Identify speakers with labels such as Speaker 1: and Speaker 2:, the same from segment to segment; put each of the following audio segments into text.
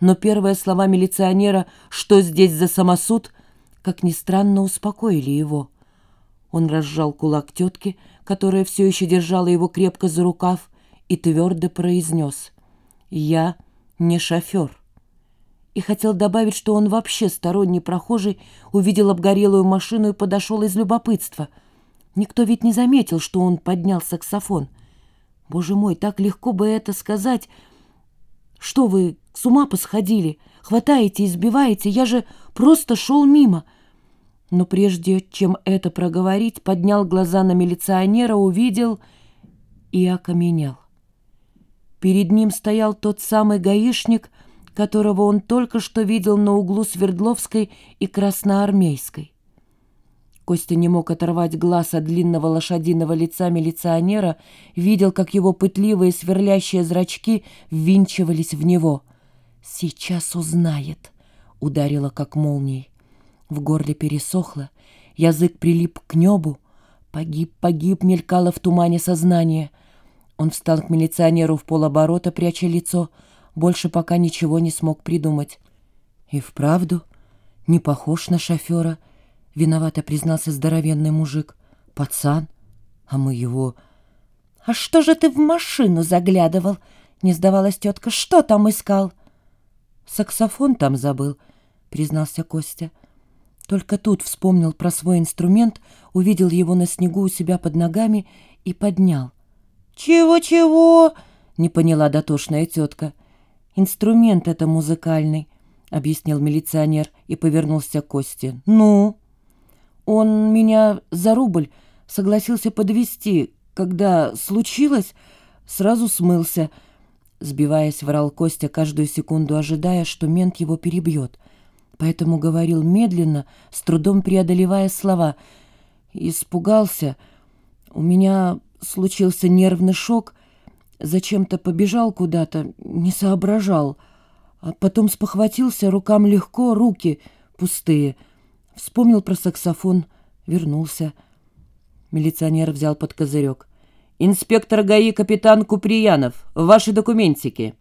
Speaker 1: но первые слова милиционера «Что здесь за самосуд?» как ни странно успокоили его. Он разжал кулак тетки, которая все еще держала его крепко за рукав, и твердо произнес «Я не шофер». И хотел добавить, что он вообще сторонний прохожий, увидел обгорелую машину и подошел из любопытства. Никто ведь не заметил, что он поднял саксофон. Боже мой, так легко бы это сказать. Что вы, с ума посходили? Хватаете, избиваете? Я же просто шел мимо. Но прежде чем это проговорить, поднял глаза на милиционера, увидел и окаменел. Перед ним стоял тот самый гаишник, которого он только что видел на углу Свердловской и Красноармейской. Костя не мог оторвать глаз от длинного лошадиного лица милиционера, видел, как его пытливые сверлящие зрачки ввинчивались в него. «Сейчас узнает», — ударило как молнией. В горле пересохло, язык прилип к небу. «Погиб, погиб», — мелькало в тумане сознание. Он встал к милиционеру в полоборота, пряча лицо. Больше пока ничего не смог придумать. И вправду не похож на шофера — Виновато признался здоровенный мужик. Пацан, а мы его... «А что же ты в машину заглядывал?» Не сдавалась тетка. «Что там искал?» «Саксофон там забыл», — признался Костя. Только тут вспомнил про свой инструмент, увидел его на снегу у себя под ногами и поднял. «Чего-чего?» — не поняла дотошная тетка. «Инструмент это музыкальный», — объяснил милиционер и повернулся к Косте. «Ну?» Он меня за рубль согласился подвести, когда случилось, сразу смылся. Сбиваясь, врал Костя каждую секунду, ожидая, что мент его перебьет. Поэтому говорил медленно, с трудом преодолевая слова. Испугался. У меня случился нервный шок. Зачем-то побежал куда-то, не соображал. А потом спохватился, рукам легко, руки пустые — Вспомнил про саксофон, вернулся. Милиционер взял под козырек. «Инспектор ГАИ капитан Куприянов, ваши документики!»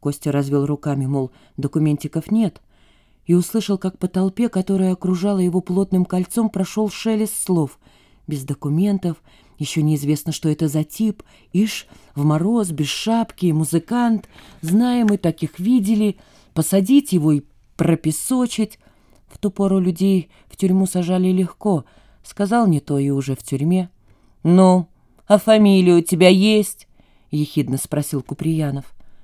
Speaker 1: Костя развел руками, мол, документиков нет, и услышал, как по толпе, которая окружала его плотным кольцом, прошел шелест слов. Без документов, еще неизвестно, что это за тип. Ишь, в мороз, без шапки, музыкант. Знаем, мы таких видели. Посадить его и пропесочить. В ту пору людей в тюрьму сажали легко. Сказал не то и уже в тюрьме. «Ну, а фамилия у тебя есть?» — ехидно спросил Куприянов.